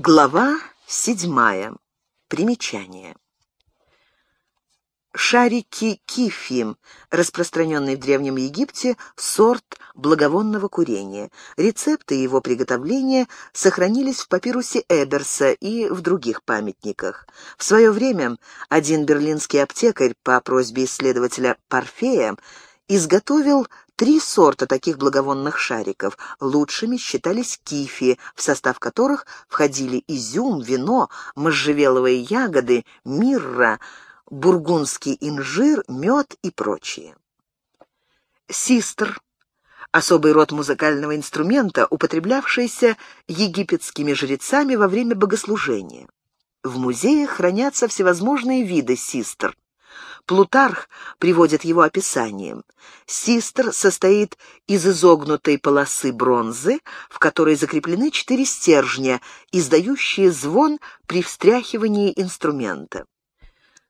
Глава седьмая. Примечание. Шарики кифи, распространенный в Древнем Египте сорт благовонного курения. Рецепты его приготовления сохранились в папирусе Эберса и в других памятниках. В свое время один берлинский аптекарь по просьбе исследователя Парфея изготовил три сорта таких благовонных шариков. Лучшими считались кифи, в состав которых входили изюм, вино, можжевеловые ягоды, мирра, бургундский инжир, мед и прочее. Систр — особый род музыкального инструмента, употреблявшийся египетскими жрецами во время богослужения. В музеях хранятся всевозможные виды систр — Плутарх приводит его описанием. Систр состоит из изогнутой полосы бронзы, в которой закреплены четыре стержня, издающие звон при встряхивании инструмента.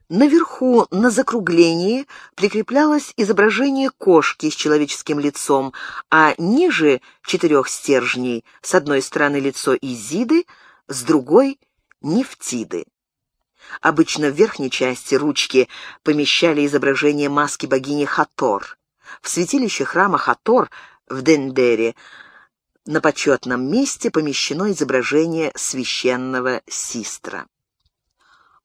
Наверху, на закруглении, прикреплялось изображение кошки с человеческим лицом, а ниже четырех стержней с одной стороны лицо Изиды, с другой — Нефтиды. Обычно в верхней части ручки помещали изображение маски богини Хатор. В святилище храма Хатор в Дендере на почетном месте помещено изображение священного систра.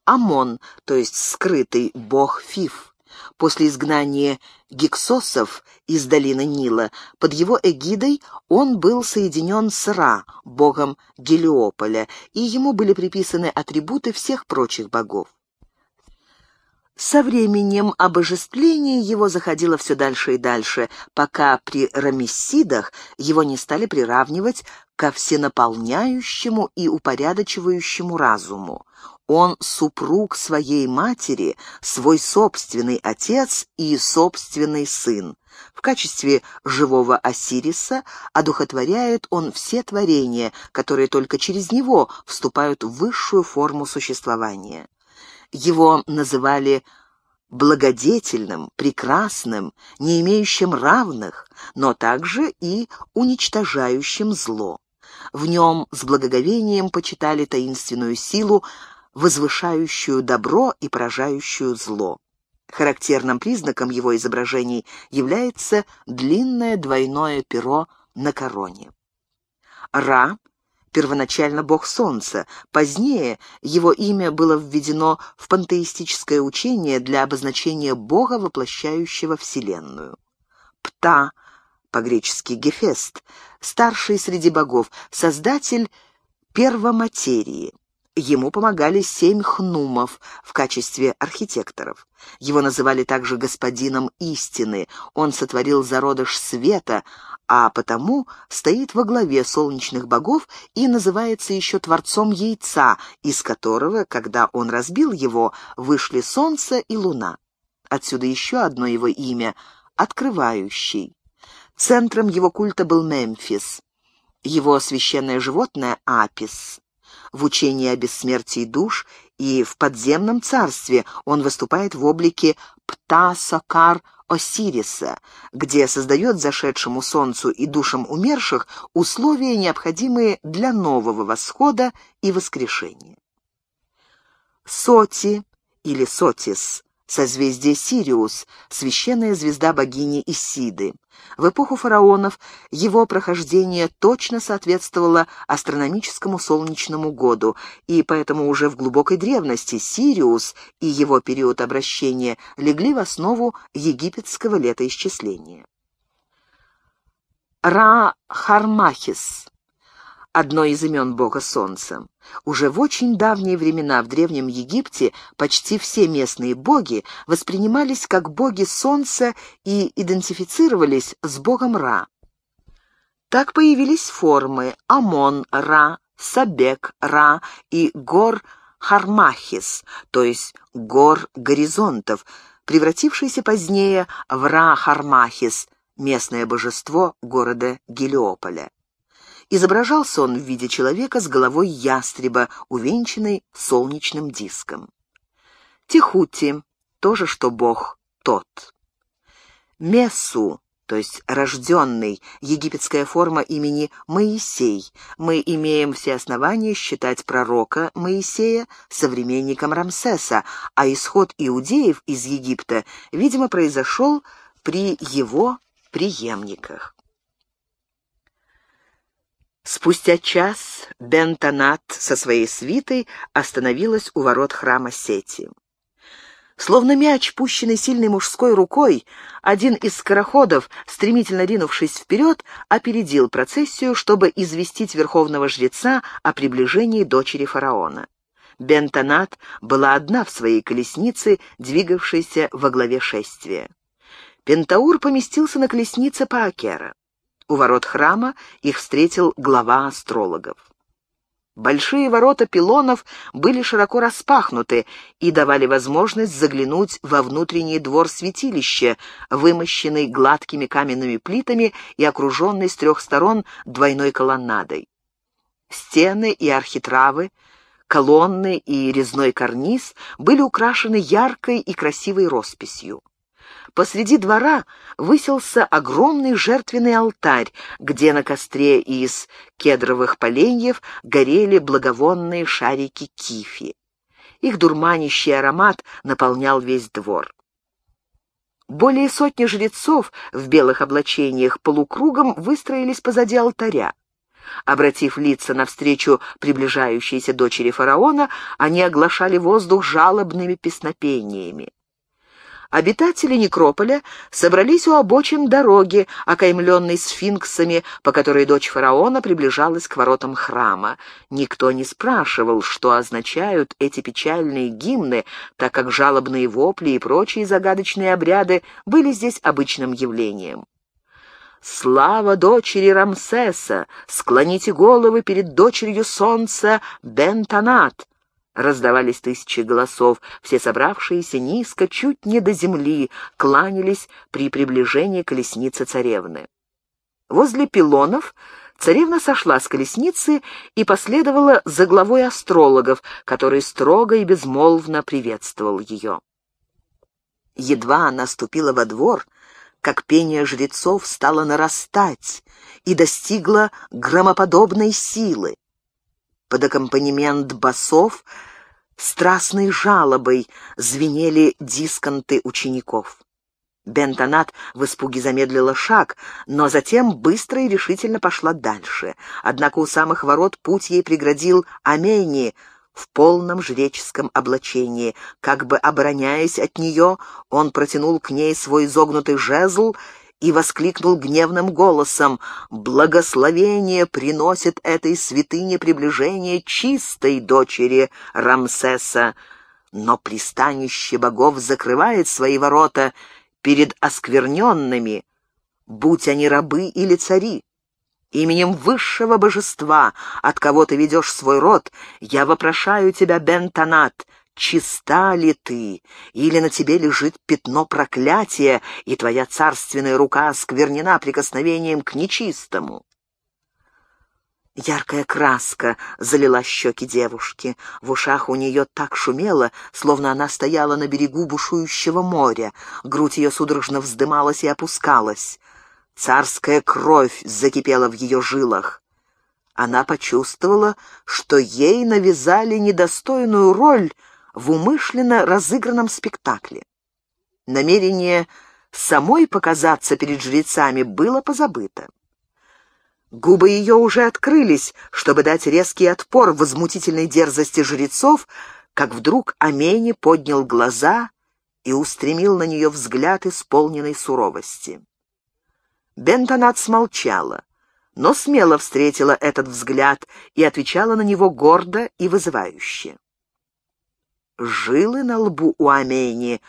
Амон, то есть скрытый бог Фиф, После изгнания гиксосов из долины Нила под его эгидой он был соединен с Ра, богом Гелиополя, и ему были приписаны атрибуты всех прочих богов. Со временем обожествление его заходило все дальше и дальше, пока при рамессидах его не стали приравнивать ко всенаполняющему и упорядочивающему разуму. Он супруг своей матери, свой собственный отец и собственный сын. В качестве живого Осириса одухотворяет он все творения, которые только через него вступают в высшую форму существования. Его называли благодетельным, прекрасным, не имеющим равных, но также и уничтожающим зло. В нем с благоговением почитали таинственную силу, возвышающую добро и поражающую зло. Характерным признаком его изображений является длинное двойное перо на короне. Ра — первоначально бог солнца, позднее его имя было введено в пантеистическое учение для обозначения бога, воплощающего Вселенную. Пта, по-гречески Гефест, старший среди богов, создатель первоматерии. Ему помогали семь хнумов в качестве архитекторов. Его называли также господином истины, он сотворил зародыш света, а потому стоит во главе солнечных богов и называется еще творцом яйца, из которого, когда он разбил его, вышли солнце и луна. Отсюда еще одно его имя — «Открывающий». Центром его культа был Мемфис. Его священное животное — Апис в учении о бессмертии душ, и в подземном царстве он выступает в облике Птасокар Осириса, где создает зашедшему солнцу и душам умерших условия, необходимые для нового восхода и воскрешения. Соти или Сотис созвездие Сириус, священная звезда богини Исиды. В эпоху фараонов его прохождение точно соответствовало астрономическому солнечному году, и поэтому уже в глубокой древности Сириус и его период обращения легли в основу египетского летоисчисления. Ра-Хармахис одно из имен бога солнца. Уже в очень давние времена в Древнем Египте почти все местные боги воспринимались как боги солнца и идентифицировались с богом Ра. Так появились формы Амон-Ра, Сабек-Ра и Гор-Хармахис, то есть гор горизонтов, превратившиеся позднее в Ра-Хармахис, местное божество города Гелиополя. Изображался он в виде человека с головой ястреба, увенчанной солнечным диском. Техути, тоже что бог, тот. Мессу, то есть рожденный, египетская форма имени Моисей. Мы имеем все основания считать пророка Моисея современником Рамсеса, а исход иудеев из Египта, видимо, произошел при его преемниках. Спустя час Бентонат со своей свитой остановилась у ворот храма Сети. Словно мяч, пущенный сильной мужской рукой, один из скороходов, стремительно ринувшись вперед, опередил процессию, чтобы известить верховного жреца о приближении дочери фараона. Бентонат была одна в своей колеснице, двигавшейся во главе шествия. Пентаур поместился на колеснице Паакера. У ворот храма их встретил глава астрологов. Большие ворота пилонов были широко распахнуты и давали возможность заглянуть во внутренний двор святилища, вымощенный гладкими каменными плитами и окруженный с трех сторон двойной колоннадой. Стены и архитравы, колонны и резной карниз были украшены яркой и красивой росписью. Посреди двора высился огромный жертвенный алтарь, где на костре из кедровых поленьев горели благовонные шарики кифи. Их дурманящий аромат наполнял весь двор. Более сотни жрецов в белых облачениях полукругом выстроились позади алтаря. Обратив лица навстречу приближающейся дочери фараона, они оглашали воздух жалобными песнопениями. Обитатели некрополя собрались у обочин дороги, окаймленной сфинксами, по которой дочь фараона приближалась к воротам храма. Никто не спрашивал, что означают эти печальные гимны, так как жалобные вопли и прочие загадочные обряды были здесь обычным явлением. «Слава дочери Рамсеса! Склоните головы перед дочерью солнца Бентонат!» Раздавались тысячи голосов, все собравшиеся низко, чуть не до земли, кланялись при приближении колесницы царевны. Возле пилонов царевна сошла с колесницы и последовала за главой астрологов, который строго и безмолвно приветствовал ее. Едва она ступила во двор, как пение жрецов стало нарастать и достигло громоподобной силы под аккомпанемент басов страстной жалобой звенели дисконты учеников. Бентонат в испуге замедлила шаг, но затем быстро и решительно пошла дальше. Однако у самых ворот путь ей преградил Амени в полном жреческом облачении. Как бы обороняясь от нее, он протянул к ней свой изогнутый жезл и воскликнул гневным голосом «Благословение приносит этой святыне приближение чистой дочери Рамсеса, но пристанище богов закрывает свои ворота перед оскверненными, будь они рабы или цари. Именем высшего божества, от кого ты ведешь свой род, я вопрошаю тебя, Бентонат, чиста ли ты, или на тебе лежит пятно проклятия, и твоя царственная рука осквернена прикосновением к нечистому. Яркая краска залила щеки девушки. В ушах у нее так шумело, словно она стояла на берегу бушующего моря. Грудь ее судорожно вздымалась и опускалась. Царская кровь закипела в ее жилах. Она почувствовала, что ей навязали недостойную роль в умышленно разыгранном спектакле. Намерение самой показаться перед жрецами было позабыто. Губы ее уже открылись, чтобы дать резкий отпор возмутительной дерзости жрецов, как вдруг Амени поднял глаза и устремил на нее взгляд исполненной суровости. Бентонат смолчала, но смело встретила этот взгляд и отвечала на него гордо и вызывающе. Жилы на лбу у Амени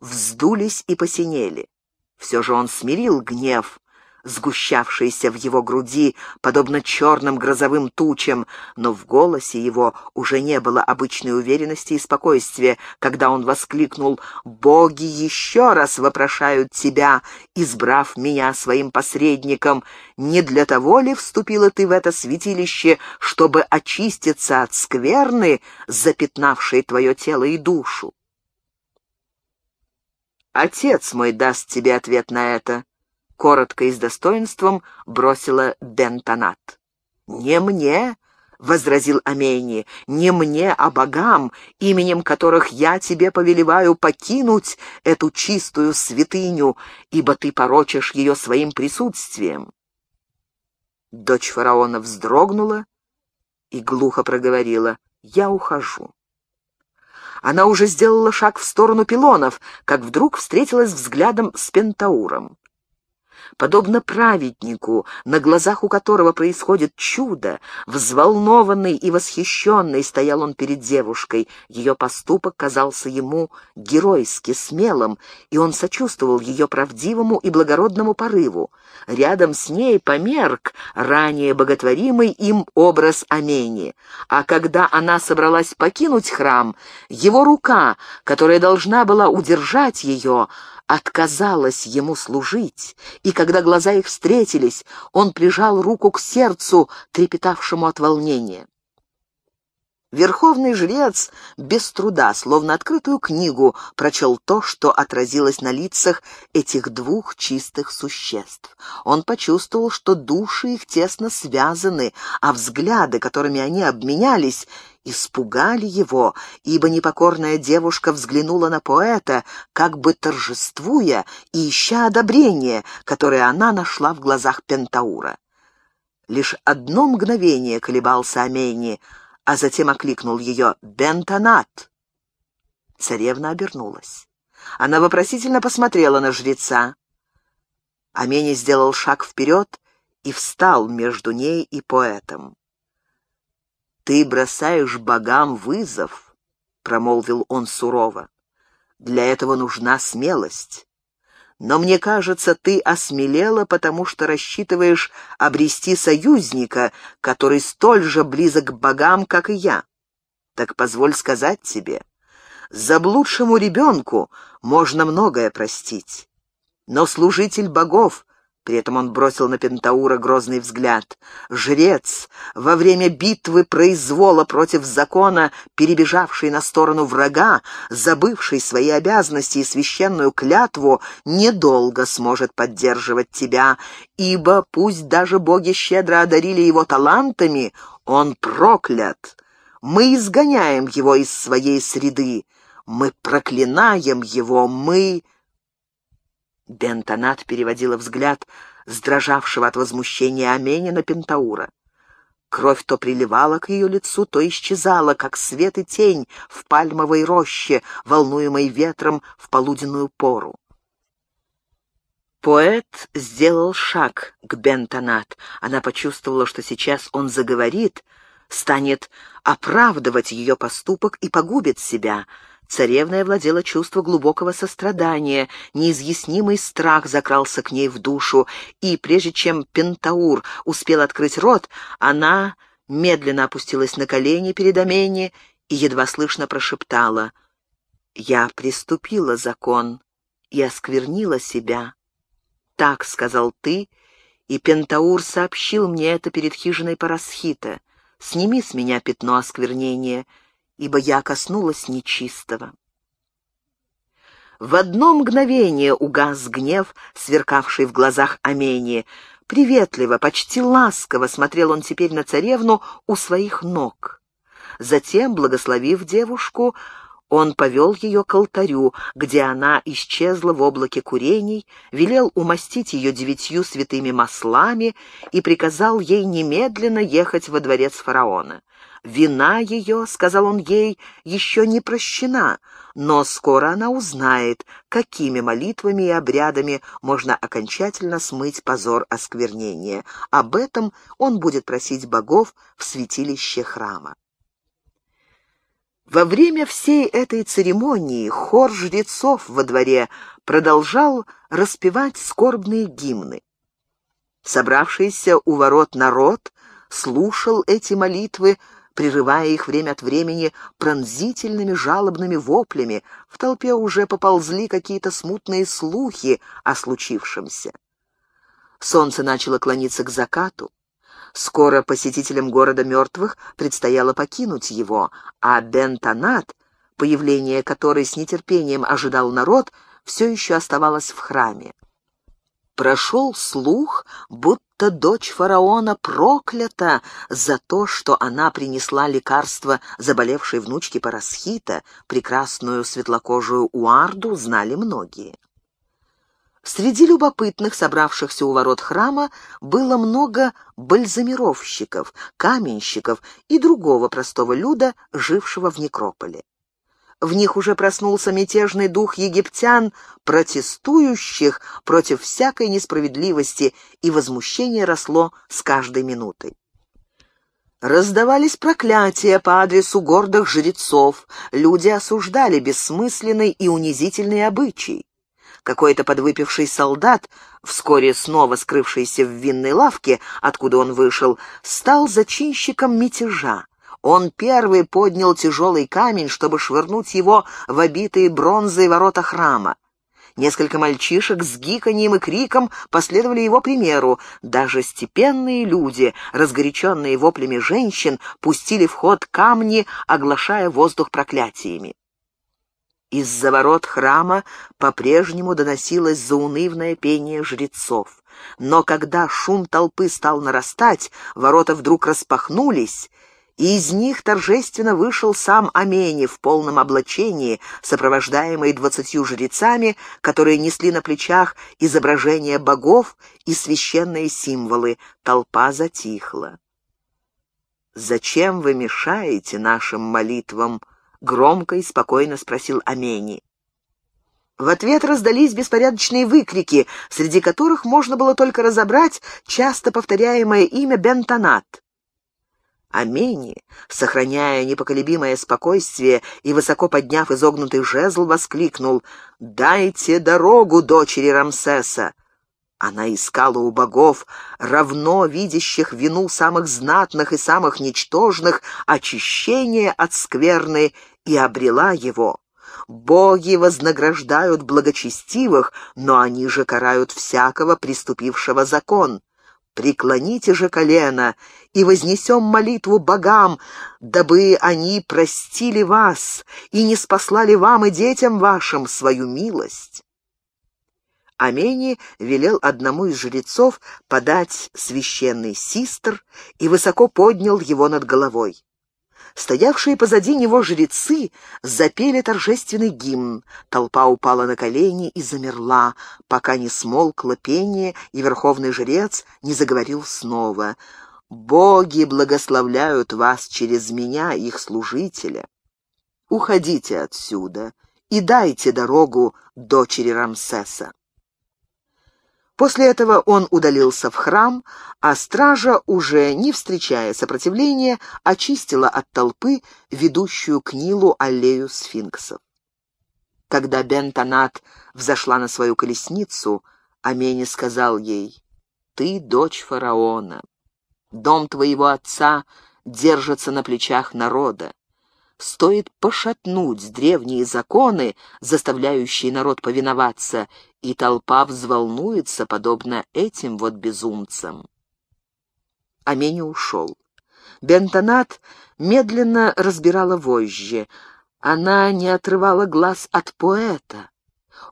вздулись и посинели. Все же он смирил гнев, сгущавшийся в его груди, подобно черным грозовым тучам, но в голосе его уже не было обычной уверенности и спокойствия, когда он воскликнул «Боги еще раз вопрошают тебя, избрав меня своим посредником. Не для того ли вступила ты в это святилище, чтобы очиститься от скверны, запятнавшей твое тело и душу?» «Отец мой даст тебе ответ на это», — коротко и с достоинством бросила Бентонат. «Не мне!» — возразил Амени, — «не мне, а богам, именем которых я тебе повелеваю покинуть эту чистую святыню, ибо ты порочишь ее своим присутствием». Дочь фараона вздрогнула и глухо проговорила, «Я ухожу». Она уже сделала шаг в сторону пилонов, как вдруг встретилась взглядом с Пентауром подобно праведнику, на глазах у которого происходит чудо, взволнованный и восхищенный стоял он перед девушкой. Ее поступок казался ему геройски смелым, и он сочувствовал ее правдивому и благородному порыву. Рядом с ней померк ранее боготворимый им образ Амени, а когда она собралась покинуть храм, его рука, которая должна была удержать ее, отказалась ему служить, и когда глаза их встретились, он прижал руку к сердцу, трепетавшему от волнения. Верховный жрец без труда, словно открытую книгу, прочел то, что отразилось на лицах этих двух чистых существ. Он почувствовал, что души их тесно связаны, а взгляды, которыми они обменялись, испугали его, ибо непокорная девушка взглянула на поэта, как бы торжествуя и ища одобрение, которое она нашла в глазах Пентаура. Лишь одно мгновение колебался Амени, а затем окликнул ее «Бентонат!». Царевна обернулась. Она вопросительно посмотрела на жреца. Амени сделал шаг вперед и встал между ней и поэтом. «Ты бросаешь богам вызов», — промолвил он сурово. «Для этого нужна смелость. Но мне кажется, ты осмелела, потому что рассчитываешь обрести союзника, который столь же близок к богам, как и я. Так позволь сказать тебе, заблудшему ребенку можно многое простить. Но служитель богов при этом он бросил на Пентаура грозный взгляд. Жрец, во время битвы произвола против закона, перебежавший на сторону врага, забывший свои обязанности и священную клятву, недолго сможет поддерживать тебя, ибо пусть даже боги щедро одарили его талантами, он проклят. Мы изгоняем его из своей среды, мы проклинаем его, мы... Бентонат переводила взгляд с от возмущения Амени на Пентаура. Кровь то приливала к ее лицу, то исчезала, как свет и тень в пальмовой роще, волнуемой ветром в полуденную пору. Поэт сделал шаг к Бентонат. Она почувствовала, что сейчас он заговорит, станет оправдывать ее поступок и погубит себя — Царевной овладело чувство глубокого сострадания, неизъяснимый страх закрался к ней в душу, и прежде чем Пентаур успел открыть рот, она медленно опустилась на колени перед Амени и едва слышно прошептала «Я приступила закон и осквернила себя». «Так», — сказал ты, и Пентаур сообщил мне это перед хижиной Парасхита. «Сними с меня пятно осквернения» ибо я коснулась нечистого. В одно мгновение угас гнев, сверкавший в глазах Амении. Приветливо, почти ласково смотрел он теперь на царевну у своих ног. Затем, благословив девушку, он повел ее к алтарю, где она исчезла в облаке курений, велел умастить ее девятью святыми маслами и приказал ей немедленно ехать во дворец фараона. Вина ее, — сказал он ей, — еще не прощена, но скоро она узнает, какими молитвами и обрядами можно окончательно смыть позор осквернения. Об этом он будет просить богов в святилище храма. Во время всей этой церемонии хор жрецов во дворе продолжал распевать скорбные гимны. Собравшийся у ворот народ слушал эти молитвы, прерывая их время от времени пронзительными жалобными воплями. В толпе уже поползли какие-то смутные слухи о случившемся. Солнце начало клониться к закату. Скоро посетителям города мертвых предстояло покинуть его, а Бентонат, появление которой с нетерпением ожидал народ, все еще оставалось в храме. прошел слух, будто дочь фараона проклята за то, что она принесла лекарство заболевшей внучке Парасхита, прекрасную светлокожую Уарду, знали многие. Среди любопытных, собравшихся у ворот храма, было много бальзамировщиков, каменщиков и другого простого люда, жившего в некрополе. В них уже проснулся мятежный дух египтян, протестующих против всякой несправедливости, и возмущение росло с каждой минутой. Раздавались проклятия по адресу гордых жрецов, люди осуждали бессмысленный и унизительный обычай. Какой-то подвыпивший солдат, вскоре снова скрывшийся в винной лавке, откуда он вышел, стал зачинщиком мятежа. Он первый поднял тяжелый камень, чтобы швырнуть его в обитые бронзой ворота храма. Несколько мальчишек с гиканьем и криком последовали его примеру. Даже степенные люди, разгоряченные воплями женщин, пустили в ход камни, оглашая воздух проклятиями. Из-за ворот храма по-прежнему доносилось заунывное пение жрецов. Но когда шум толпы стал нарастать, ворота вдруг распахнулись, из них торжественно вышел сам Амени в полном облачении, сопровождаемый двадцатью жрецами, которые несли на плечах изображения богов и священные символы. Толпа затихла. «Зачем вы мешаете нашим молитвам?» — громко и спокойно спросил Амени. В ответ раздались беспорядочные выкрики, среди которых можно было только разобрать часто повторяемое имя Бентонат. Амени, сохраняя непоколебимое спокойствие и высоко подняв изогнутый жезл, воскликнул «Дайте дорогу дочери Рамсеса!» Она искала у богов, равно видящих вину самых знатных и самых ничтожных, очищение от скверны и обрела его. Боги вознаграждают благочестивых, но они же карают всякого, приступившего закон. Преклоните же колено и вознесем молитву богам, дабы они простили вас и не спаслали вам и детям вашим свою милость». Амени велел одному из жрецов подать священный систр и высоко поднял его над головой. Стоявшие позади него жрецы запели торжественный гимн. Толпа упала на колени и замерла, пока не смолкло пение, и верховный жрец не заговорил снова. «Боги благословляют вас через меня, их служителя. Уходите отсюда и дайте дорогу дочери Рамсеса». После этого он удалился в храм, а стража, уже не встречая сопротивления, очистила от толпы ведущую к Нилу аллею сфинксов. Когда Бентонат взошла на свою колесницу, Амени сказал ей, «Ты дочь фараона. Дом твоего отца держится на плечах народа. Стоит пошатнуть древние законы, заставляющие народ повиноваться, и толпа взволнуется, подобно этим вот безумцам. Амени ушел. Бентонат медленно разбирала вожжи. Она не отрывала глаз от поэта.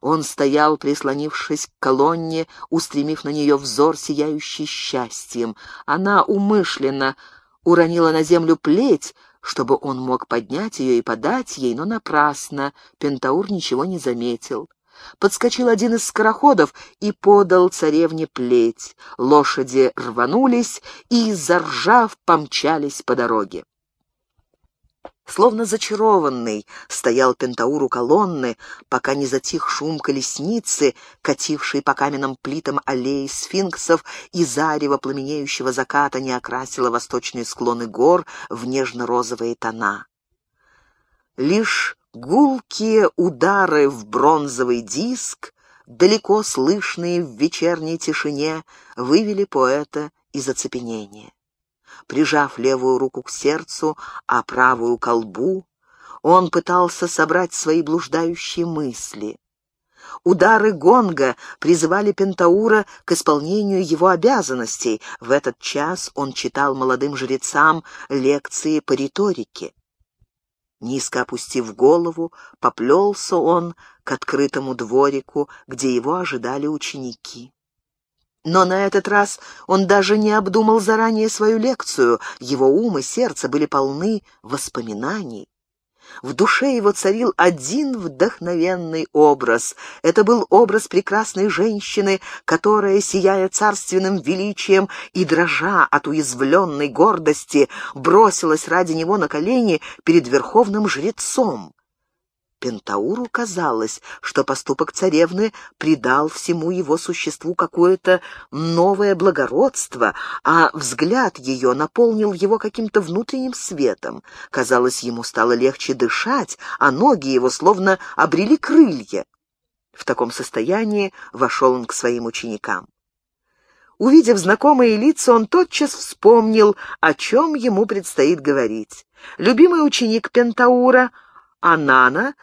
Он стоял, прислонившись к колонне, устремив на нее взор, сияющий счастьем. Она умышленно уронила на землю плеть, чтобы он мог поднять ее и подать ей, но напрасно. Пентаур ничего не заметил. Подскочил один из скороходов и подал царевне плеть. Лошади рванулись и, заржав, помчались по дороге. Словно зачарованный, стоял Пентаур у колонны, пока не затих шум колесницы, катившей по каменным плитам аллеи сфинксов, и зарево пламенеющего заката не окрасило восточные склоны гор в нежно-розовые тона. Лишь гулкие удары в бронзовый диск, далеко слышные в вечерней тишине, вывели поэта из оцепенения прижав левую руку к сердцу, а правую — к колбу. Он пытался собрать свои блуждающие мысли. Удары гонга призывали Пентаура к исполнению его обязанностей. В этот час он читал молодым жрецам лекции по риторике. Низко опустив голову, поплелся он к открытому дворику, где его ожидали ученики. Но на этот раз он даже не обдумал заранее свою лекцию, его ум и сердце были полны воспоминаний. В душе его царил один вдохновенный образ. Это был образ прекрасной женщины, которая, сияя царственным величием и дрожа от уязвленной гордости, бросилась ради него на колени перед верховным жрецом. Пентауру казалось, что поступок царевны придал всему его существу какое-то новое благородство, а взгляд ее наполнил его каким-то внутренним светом. Казалось, ему стало легче дышать, а ноги его словно обрели крылья. В таком состоянии вошел он к своим ученикам. Увидев знакомые лица, он тотчас вспомнил, о чем ему предстоит говорить. Любимый ученик Пентаура, Анана,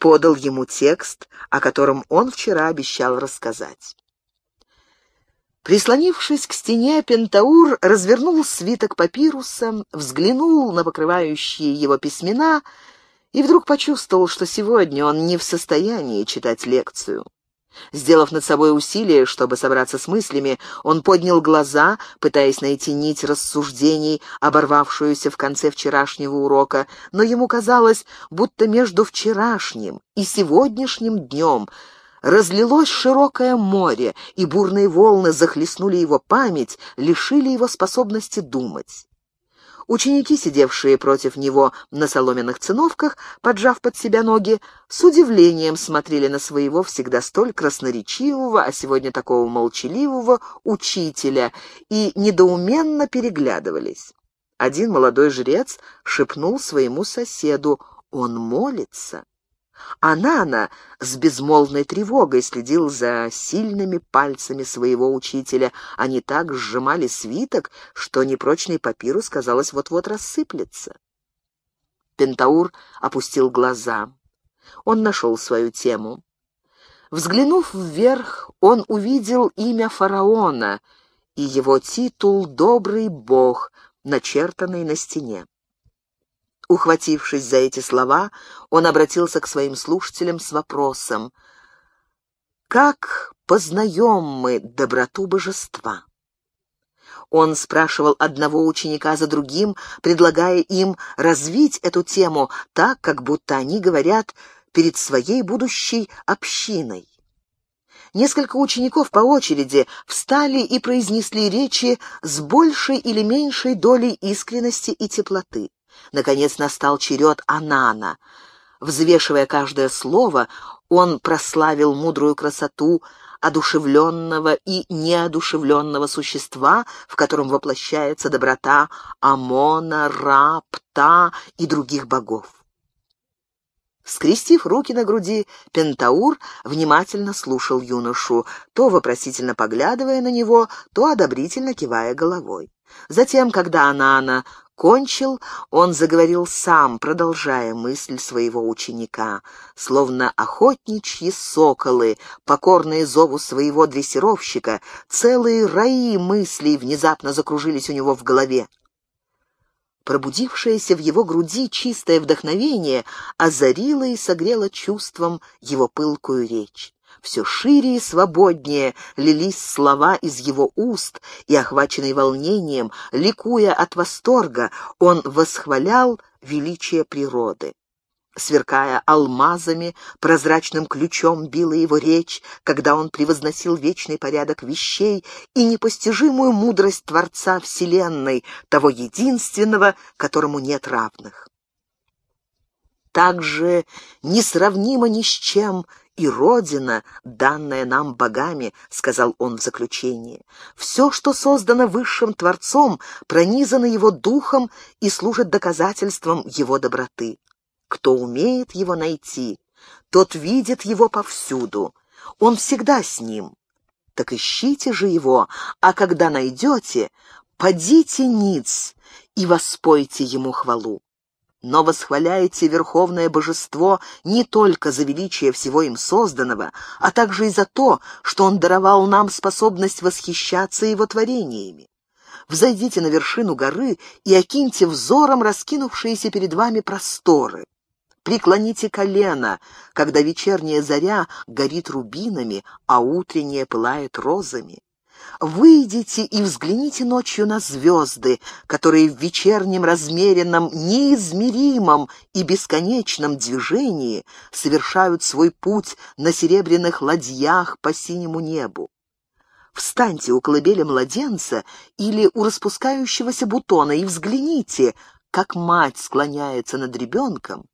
подал ему текст, о котором он вчера обещал рассказать. Прислонившись к стене, Пентаур развернул свиток папируса, взглянул на покрывающие его письмена и вдруг почувствовал, что сегодня он не в состоянии читать лекцию. Сделав над собой усилие, чтобы собраться с мыслями, он поднял глаза, пытаясь найти нить рассуждений, оборвавшуюся в конце вчерашнего урока, но ему казалось, будто между вчерашним и сегодняшним днем разлилось широкое море, и бурные волны захлестнули его память, лишили его способности думать. Ученики, сидевшие против него на соломенных циновках, поджав под себя ноги, с удивлением смотрели на своего всегда столь красноречивого, а сегодня такого молчаливого учителя и недоуменно переглядывались. Один молодой жрец шепнул своему соседу «Он молится». А с безмолвной тревогой следил за сильными пальцами своего учителя. Они так сжимали свиток, что непрочный папирус, казалось, вот-вот рассыплется. Пентаур опустил глаза. Он нашел свою тему. Взглянув вверх, он увидел имя фараона и его титул «Добрый бог», начертанный на стене. Ухватившись за эти слова, он обратился к своим слушателям с вопросом «Как познаем мы доброту божества?» Он спрашивал одного ученика за другим, предлагая им развить эту тему так, как будто они говорят перед своей будущей общиной. Несколько учеников по очереди встали и произнесли речи с большей или меньшей долей искренности и теплоты. Наконец настал черед Анана. Взвешивая каждое слово, он прославил мудрую красоту одушевленного и неодушевленного существа, в котором воплощается доброта Амона, Ра, Пта и других богов. Скрестив руки на груди, Пентаур внимательно слушал юношу, то вопросительно поглядывая на него, то одобрительно кивая головой. Затем, когда Анана кончил, он заговорил сам, продолжая мысль своего ученика. Словно охотничьи соколы, покорные зову своего дрессировщика, целые раи мыслей внезапно закружились у него в голове. Пробудившееся в его груди чистое вдохновение озарило и согрело чувством его пылкую речь. Все шире и свободнее лились слова из его уст, и, охваченный волнением, ликуя от восторга, он восхвалял величие природы. Сверкая алмазами, прозрачным ключом била его речь, когда он превозносил вечный порядок вещей и непостижимую мудрость Творца Вселенной, того единственного, которому нет равных. Также несравнимо ни с чем и Родина, данная нам богами», — сказал он в заключении. «Все, что создано высшим Творцом, пронизано его духом и служит доказательством его доброты. Кто умеет его найти, тот видит его повсюду. Он всегда с ним. Так ищите же его, а когда найдете, подите ниц и воспойте ему хвалу но восхваляете верховное божество не только за величие всего им созданного, а также и за то, что он даровал нам способность восхищаться его творениями. Взойдите на вершину горы и окиньте взором раскинувшиеся перед вами просторы. Преклоните колено, когда вечерняя заря горит рубинами, а утренняя пылает розами. Выйдите и взгляните ночью на звезды, которые в вечернем размеренном, неизмеримом и бесконечном движении совершают свой путь на серебряных ладьях по синему небу. Встаньте у колыбели младенца или у распускающегося бутона и взгляните, как мать склоняется над ребенком,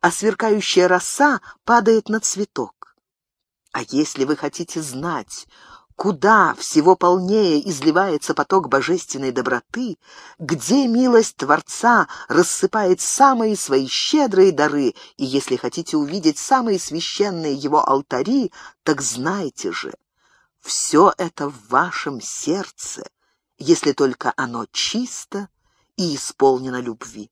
а сверкающая роса падает на цветок. А если вы хотите знать, куда всего полнее изливается поток божественной доброты, где милость Творца рассыпает самые свои щедрые дары, и если хотите увидеть самые священные его алтари, так знайте же, все это в вашем сердце, если только оно чисто и исполнено любви.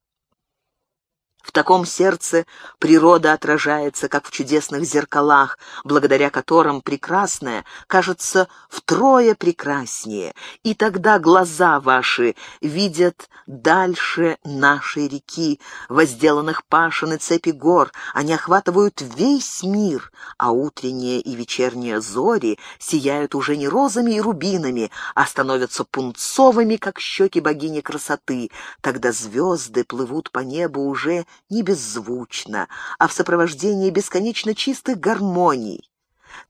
В таком сердце природа отражается, как в чудесных зеркалах, благодаря которым прекрасное кажется втрое прекраснее, и тогда глаза ваши видят дальше нашей реки, возделанных пашин и цепи гор, они охватывают весь мир, а утренние и вечерние зори сияют уже не розами и рубинами, а становятся пунцовыми, как щеки богини красоты, тогда звезды плывут по небу уже не беззвучно, а в сопровождении бесконечно чистых гармоний.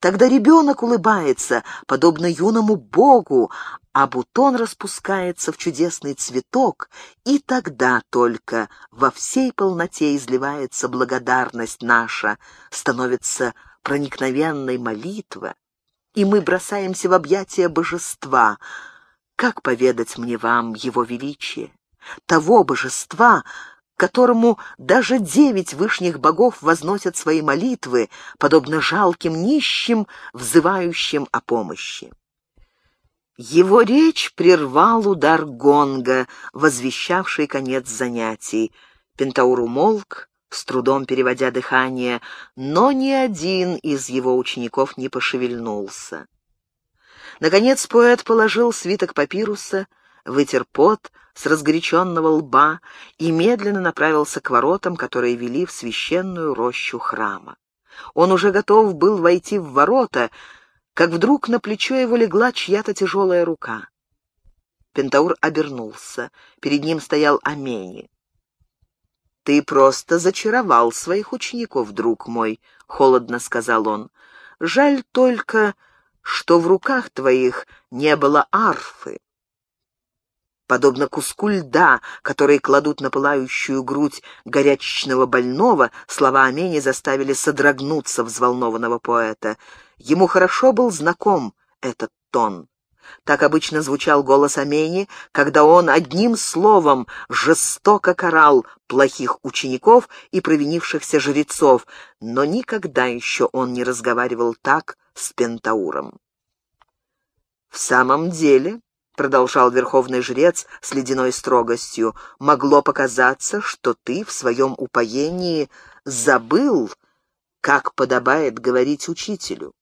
Тогда ребенок улыбается, подобно юному богу, а бутон распускается в чудесный цветок, и тогда только во всей полноте изливается благодарность наша, становится проникновенной молитва, и мы бросаемся в объятия божества. Как поведать мне вам его величие? Того божества, которому даже девять вышних богов возносят свои молитвы, подобно жалким нищим, взывающим о помощи. Его речь прервал удар гонга, возвещавший конец занятий. Пентаур умолк, с трудом переводя дыхание, но ни один из его учеников не пошевельнулся. Наконец поэт положил свиток папируса, вытер пот с разгоряченного лба и медленно направился к воротам, которые вели в священную рощу храма. Он уже готов был войти в ворота, как вдруг на плечо его легла чья-то тяжелая рука. Пентаур обернулся. Перед ним стоял Амени. «Ты просто зачаровал своих учеников, друг мой», — холодно сказал он. «Жаль только, что в руках твоих не было арфы подобно куску льда, который кладут на пылающую грудь горячечного больного, слова Амени заставили содрогнуться взволнованного поэта. Ему хорошо был знаком этот тон. Так обычно звучал голос Амени, когда он одним словом жестоко карал плохих учеников и провинившихся жрецов, но никогда еще он не разговаривал так с Пентауром. «В самом деле», — продолжал верховный жрец с ледяной строгостью, — «могло показаться, что ты в своем упоении забыл, как подобает говорить учителю.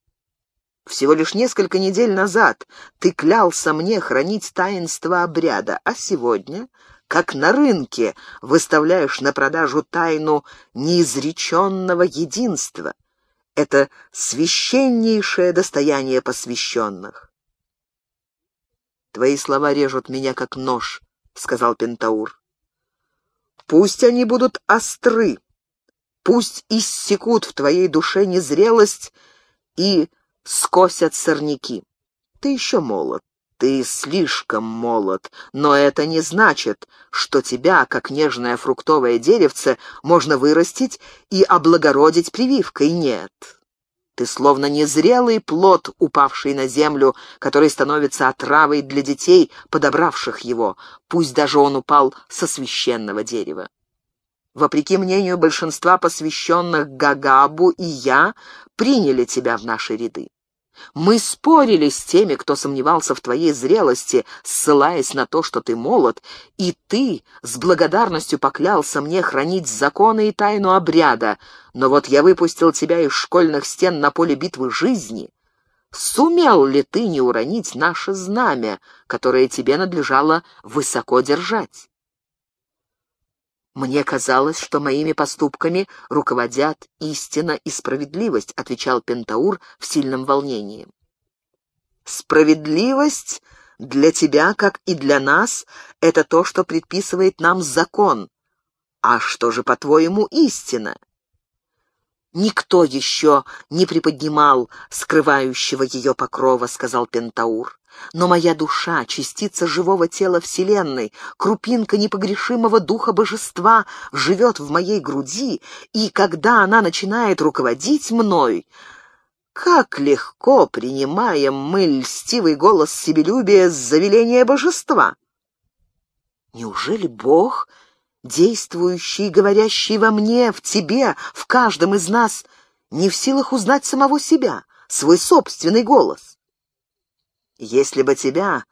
Всего лишь несколько недель назад ты клялся мне хранить таинство обряда, а сегодня, как на рынке, выставляешь на продажу тайну неизреченного единства. Это священнейшее достояние посвященных. «Твои слова режут меня, как нож», — сказал Пентаур. «Пусть они будут остры, пусть иссекут в твоей душе незрелость и скосят сорняки. Ты еще молод, ты слишком молод, но это не значит, что тебя, как нежное фруктовое деревце, можно вырастить и облагородить прививкой. Нет, ты словно незрелый плод, упавший на землю, который становится отравой для детей, подобравших его, пусть даже он упал со священного дерева. Вопреки мнению большинства посвященных Гагабу и я приняли тебя в наши ряды. Мы спорили с теми, кто сомневался в твоей зрелости, ссылаясь на то, что ты молод, и ты с благодарностью поклялся мне хранить законы и тайну обряда, но вот я выпустил тебя из школьных стен на поле битвы жизни. Сумел ли ты не уронить наше знамя, которое тебе надлежало высоко держать? «Мне казалось, что моими поступками руководят истина и справедливость», отвечал Пентаур в сильном волнении. Справедливость для тебя, как и для нас, это то, что предписывает нам закон. А что же, по-твоему, истина? «Никто еще не приподнимал скрывающего ее покрова», — сказал Пентаур. «Но моя душа, частица живого тела Вселенной, крупинка непогрешимого духа божества, живет в моей груди, и когда она начинает руководить мной, как легко принимаем мы льстивый голос себелюбия с завеления божества!» «Неужели Бог действующий и говорящий во мне, в тебе, в каждом из нас, не в силах узнать самого себя, свой собственный голос. Если бы тебя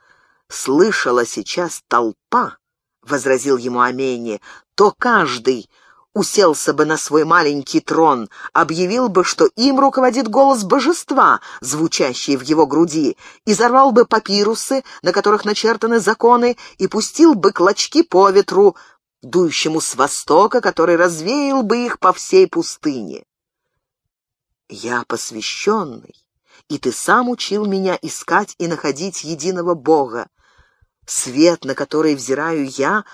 слышала сейчас толпа, — возразил ему Амени, — то каждый уселся бы на свой маленький трон, объявил бы, что им руководит голос божества, звучащий в его груди, изорвал бы папирусы, на которых начертаны законы, и пустил бы клочки по ветру, дующему с востока, который развеял бы их по всей пустыне. Я посвященный, и ты сам учил меня искать и находить единого Бога. Свет, на который взираю я,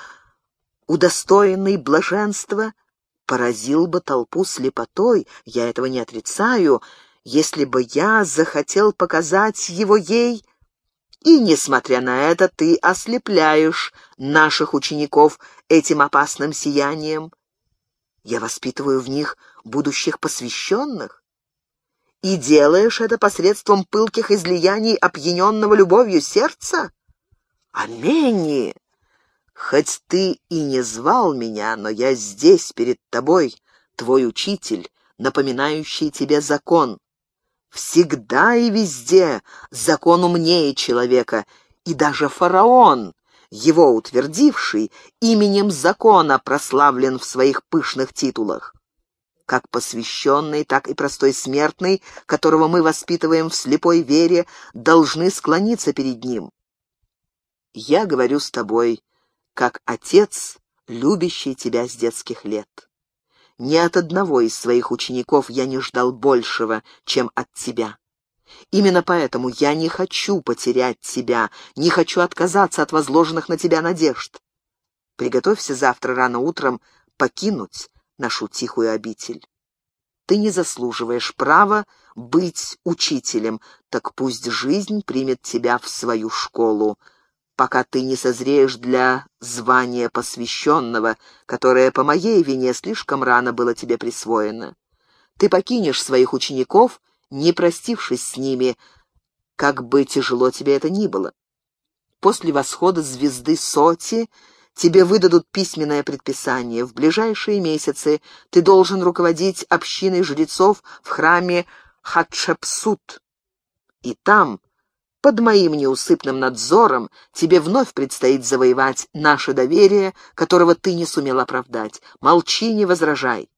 удостоенный блаженства, поразил бы толпу слепотой, я этого не отрицаю, если бы я захотел показать его ей и, несмотря на это, ты ослепляешь наших учеников этим опасным сиянием. Я воспитываю в них будущих посвященных. И делаешь это посредством пылких излияний опьяненного любовью сердца? Амени! Хоть ты и не звал меня, но я здесь перед тобой, твой учитель, напоминающий тебе закон. Всегда и везде закон умнее человека, и даже фараон, его утвердивший, именем закона прославлен в своих пышных титулах. Как посвященный, так и простой смертный, которого мы воспитываем в слепой вере, должны склониться перед ним. Я говорю с тобой, как отец, любящий тебя с детских лет. Ни от одного из своих учеников я не ждал большего, чем от тебя. Именно поэтому я не хочу потерять тебя, не хочу отказаться от возложенных на тебя надежд. Приготовься завтра рано утром покинуть нашу тихую обитель. Ты не заслуживаешь права быть учителем, так пусть жизнь примет тебя в свою школу пока ты не созреешь для звания посвященного, которое по моей вине слишком рано было тебе присвоено. Ты покинешь своих учеников, не простившись с ними, как бы тяжело тебе это ни было. После восхода звезды Соти тебе выдадут письменное предписание. В ближайшие месяцы ты должен руководить общиной жрецов в храме Хатшепсут. И там под моим неусыпным надзором тебе вновь предстоит завоевать наше доверие, которого ты не сумел оправдать. Молчи, не возражай.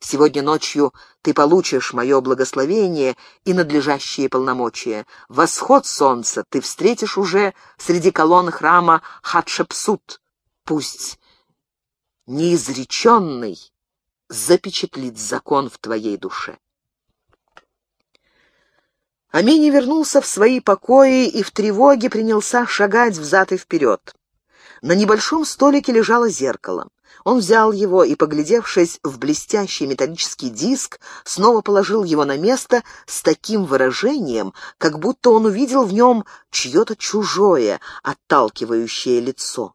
Сегодня ночью ты получишь мое благословение и надлежащие полномочия. Восход солнца ты встретишь уже среди колонн храма Хатшепсут. Пусть неизреченный запечатлит закон в твоей душе. Амини вернулся в свои покои и в тревоге принялся шагать взад и вперед. На небольшом столике лежало зеркало. Он взял его и, поглядевшись в блестящий металлический диск, снова положил его на место с таким выражением, как будто он увидел в нем чье-то чужое, отталкивающее лицо.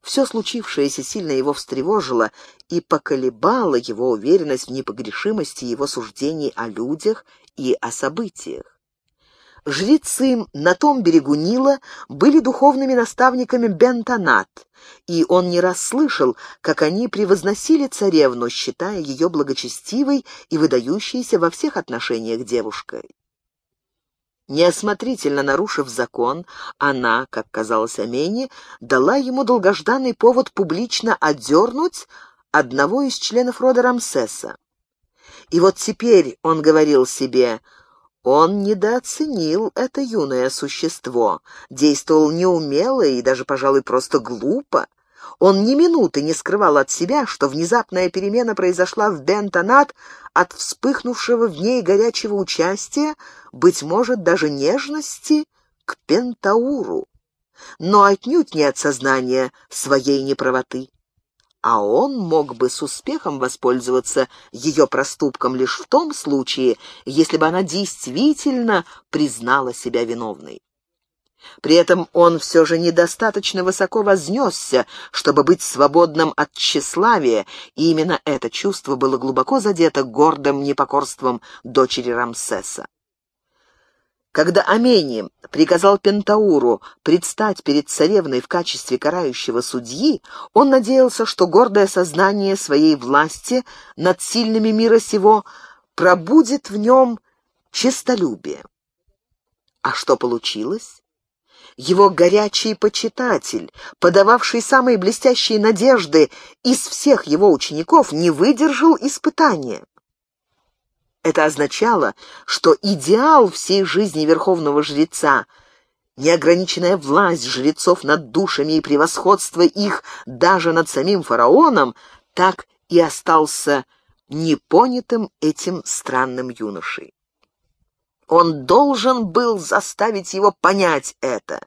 Все случившееся сильно его встревожило и поколебало его уверенность в непогрешимости его суждений о людях и о событиях. Жрецы на том берегу Нила были духовными наставниками Бентонат, и он не раз слышал, как они превозносили царевну, считая ее благочестивой и выдающейся во всех отношениях девушкой. Неосмотрительно нарушив закон, она, как казалось Амени, дала ему долгожданный повод публично одернуть одного из членов рода Рамсеса. И вот теперь он говорил себе, он недооценил это юное существо, действовал неумело и даже, пожалуй, просто глупо. Он ни минуты не скрывал от себя, что внезапная перемена произошла в Бентонат от вспыхнувшего в ней горячего участия, быть может, даже нежности к Пентауру, но отнюдь не от сознания своей неправоты. А он мог бы с успехом воспользоваться ее проступком лишь в том случае, если бы она действительно признала себя виновной. При этом он все же недостаточно высоко вознесся, чтобы быть свободным от тщеславия, и именно это чувство было глубоко задето гордым непокорством дочери Рамсеса. Когда Амени приказал Пентауру предстать перед царевной в качестве карающего судьи, он надеялся, что гордое сознание своей власти над сильными мира сего пробудет в нем честолюбие. А что получилось? его горячий почитатель, подававший самые блестящие надежды из всех его учеников, не выдержал испытания. Это означало, что идеал всей жизни верховного жреца, неограниченная власть жрецов над душами и превосходство их даже над самим фараоном, так и остался непонятым этим странным юношей. Он должен был заставить его понять это.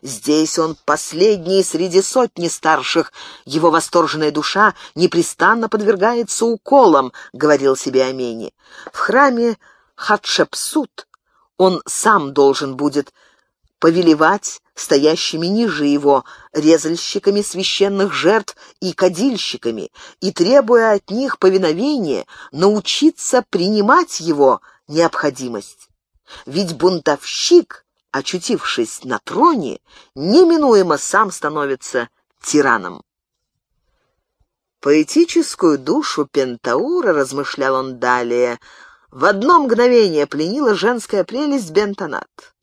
Здесь он последний среди сотни старших. Его восторженная душа непрестанно подвергается уколам, — говорил себе Амени. В храме Хатшепсут он сам должен будет повелевать стоящими ниже его резальщиками священных жертв и кадильщиками, и, требуя от них повиновения, научиться принимать его необходимость. Ведь бунтовщик, очутившись на троне, неминуемо сам становится тираном. Поэтическую душу Пентаура, размышлял он далее, в одно мгновение пленила женская прелесть Бентонат.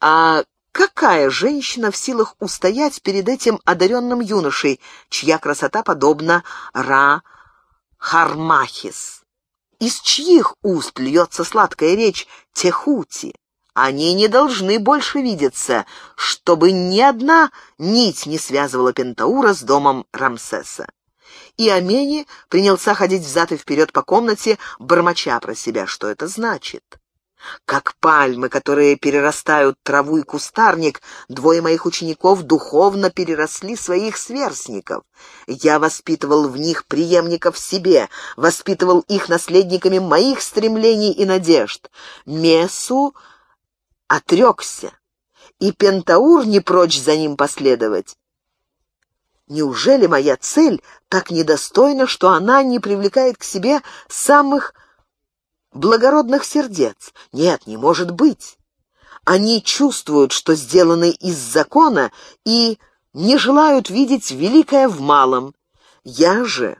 А какая женщина в силах устоять перед этим одаренным юношей, чья красота подобна Ра Хармахис? Из чьих уст льется сладкая речь Техути? Они не должны больше видеться, чтобы ни одна нить не связывала Пентаура с домом Рамсеса. И Амени принялся ходить взад и вперед по комнате, бормоча про себя, что это значит. Как пальмы, которые перерастают траву и кустарник, двое моих учеников духовно переросли своих сверстников. Я воспитывал в них преемников себе, воспитывал их наследниками моих стремлений и надежд. Месу отрекся, и Пентаур не прочь за ним последовать. Неужели моя цель так недостойна, что она не привлекает к себе самых благородных сердец. Нет, не может быть. Они чувствуют, что сделаны из закона, и не желают видеть великое в малом. Я же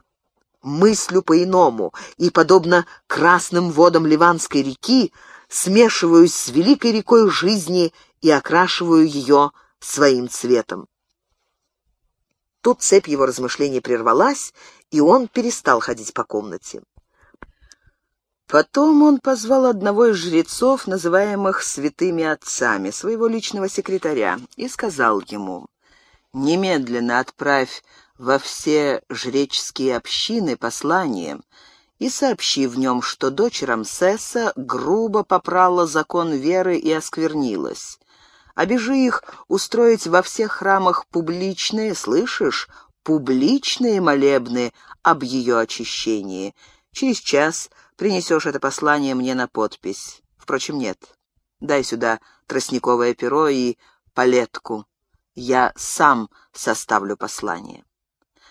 мыслю по-иному, и, подобно красным водам Ливанской реки, смешиваюсь с великой рекой жизни и окрашиваю ее своим цветом. Тут цепь его размышлений прервалась, и он перестал ходить по комнате. Потом он позвал одного из жрецов, называемых святыми отцами, своего личного секретаря, и сказал ему, «Немедленно отправь во все жреческие общины послание и сообщи в нем, что дочь Рамсеса грубо попрала закон веры и осквернилась. Обежи их устроить во всех храмах публичные, слышишь, публичные молебны об ее очищении. Через час принесешь это послание мне на подпись. Впрочем, нет. Дай сюда тростниковое перо и палетку. Я сам составлю послание».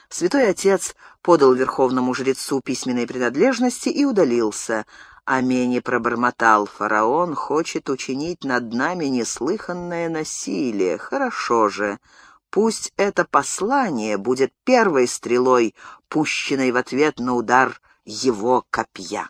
Святой Отец подал верховному жрецу письменные принадлежности и удалился. Амени пробормотал, фараон хочет учинить над нами неслыханное насилие. Хорошо же, пусть это послание будет первой стрелой, пущенной в ответ на удар его копья.